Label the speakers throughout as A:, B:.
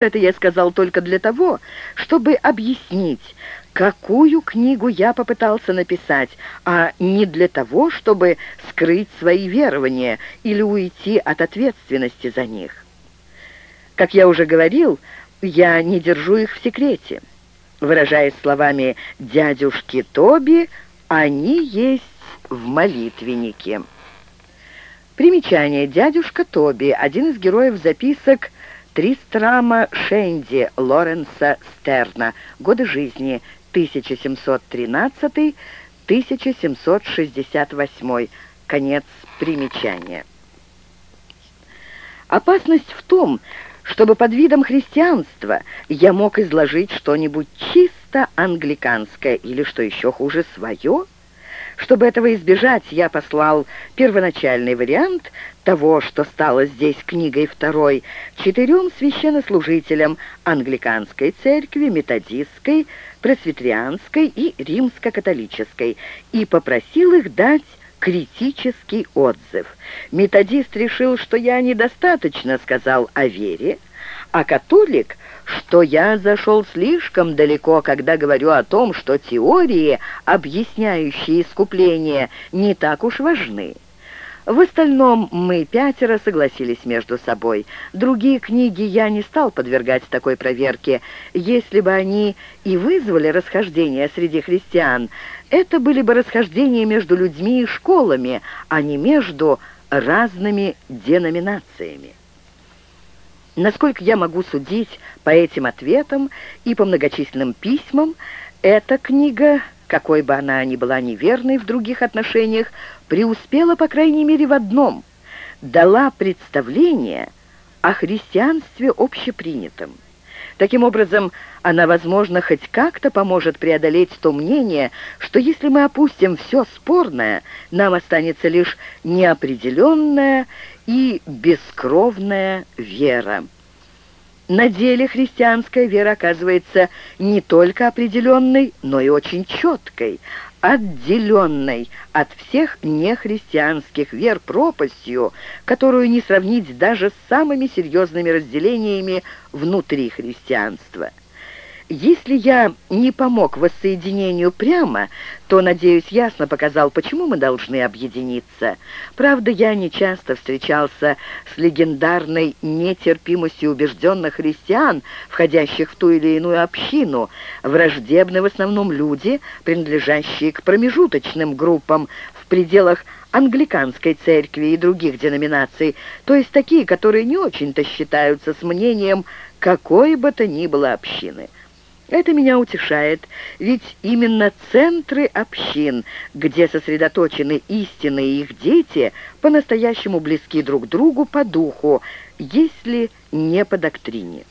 A: Это я сказал только для того, чтобы объяснить, какую книгу я попытался написать, а не для того, чтобы скрыть свои верования или уйти от ответственности за них. Как я уже говорил, я не держу их в секрете. Выражаясь словами дядюшки Тоби, они есть в молитвеннике. Примечание. Дядюшка Тоби, один из героев записок Тристрама Шенди Лоренса Стерна. Годы жизни 1713-1768. Конец примечания. Опасность в том, чтобы под видом христианства я мог изложить что-нибудь чисто англиканское или, что еще хуже, свое – чтобы этого избежать, я послал первоначальный вариант того, что стало здесь книгой второй, четырем священнослужителям англиканской церкви, методистской, пресвитерианской и римско-католической, и попросил их дать критический отзыв. Методист решил, что я недостаточно сказал о вере, а католик — что я зашел слишком далеко, когда говорю о том, что теории, объясняющие искупление, не так уж важны. В остальном мы пятеро согласились между собой. Другие книги я не стал подвергать такой проверке. Если бы они и вызвали расхождения среди христиан, это были бы расхождения между людьми и школами, а не между разными деноминациями. Насколько я могу судить по этим ответам и по многочисленным письмам, эта книга, какой бы она ни была неверной в других отношениях, преуспела, по крайней мере, в одном – дала представление о христианстве общепринятом. Таким образом, она, возможно, хоть как-то поможет преодолеть то мнение, что если мы опустим все спорное, нам останется лишь неопределенная и бескровная вера. На деле христианская вера оказывается не только определенной, но и очень четкой, отделенной от всех нехристианских вер пропастью, которую не сравнить даже с самыми серьезными разделениями внутри христианства. Если я не помог воссоединению прямо, то, надеюсь, ясно показал, почему мы должны объединиться. Правда, я не часто встречался с легендарной нетерпимостью убежденных христиан, входящих в ту или иную общину. Враждебны в основном люди, принадлежащие к промежуточным группам в пределах англиканской церкви и других деноминаций, то есть такие, которые не очень-то считаются с мнением какой бы то ни было общины. Это меня утешает, ведь именно центры общин, где сосредоточены истины и их дети, по-настоящему близки друг другу по духу, если не по доктрине.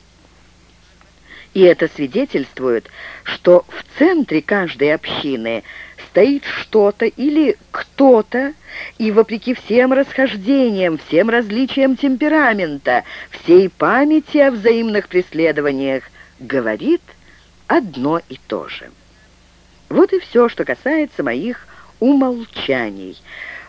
A: И это свидетельствует, что в центре каждой общины стоит что-то или кто-то, и вопреки всем расхождениям, всем различиям темперамента, всей памяти о взаимных преследованиях, говорит – одно и то же. Вот и все, что касается моих умолчаний.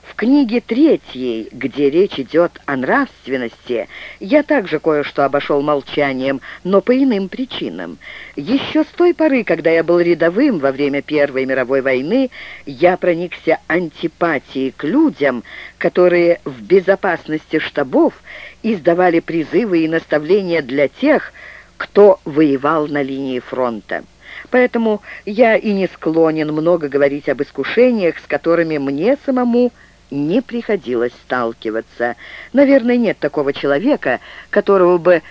A: В книге третьей, где речь идет о нравственности, я также кое-что обошел молчанием, но по иным причинам. Еще с той поры, когда я был рядовым во время Первой мировой войны, я проникся антипатией к людям, которые в безопасности штабов издавали призывы и наставления для тех, кто воевал на линии фронта. Поэтому я и не склонен много говорить об искушениях, с которыми мне самому не приходилось сталкиваться. Наверное, нет такого человека, которого бы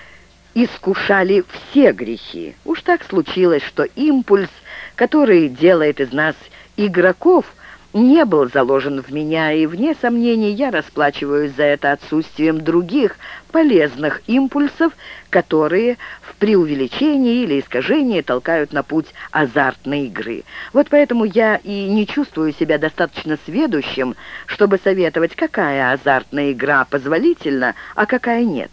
A: искушали все грехи. Уж так случилось, что импульс, который делает из нас игроков, не был заложен в меня, и, вне сомнений, я расплачиваюсь за это отсутствием других полезных импульсов, которые в преувеличении или искажении толкают на путь азартной игры. Вот поэтому я и не чувствую себя достаточно сведущим, чтобы советовать, какая азартная игра позволительна, а какая нет.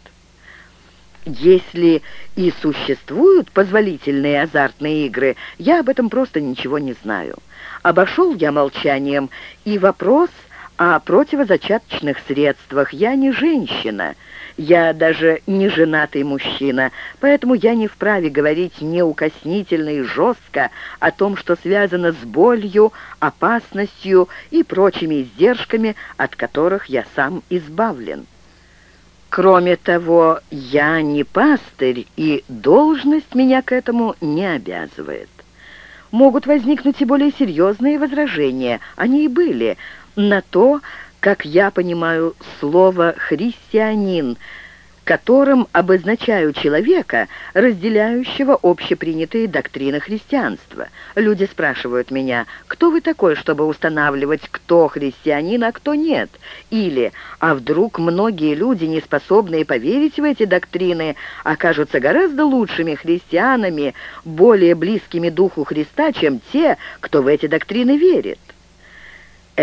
A: Если и существуют позволительные азартные игры, я об этом просто ничего не знаю. Обошел я молчанием и вопрос о противозачаточных средствах. Я не женщина, я даже не женатый мужчина, поэтому я не вправе говорить неукоснительно и жестко о том, что связано с болью, опасностью и прочими издержками, от которых я сам избавлен. Кроме того, я не пастырь, и должность меня к этому не обязывает. Могут возникнуть и более серьезные возражения, они и были, на то, как я понимаю слово «христианин», которым обозначаю человека, разделяющего общепринятые доктрины христианства. Люди спрашивают меня, кто вы такой, чтобы устанавливать, кто христианин, а кто нет? Или, а вдруг многие люди, не способные поверить в эти доктрины, окажутся гораздо лучшими христианами, более близкими Духу Христа, чем те, кто в эти доктрины верит?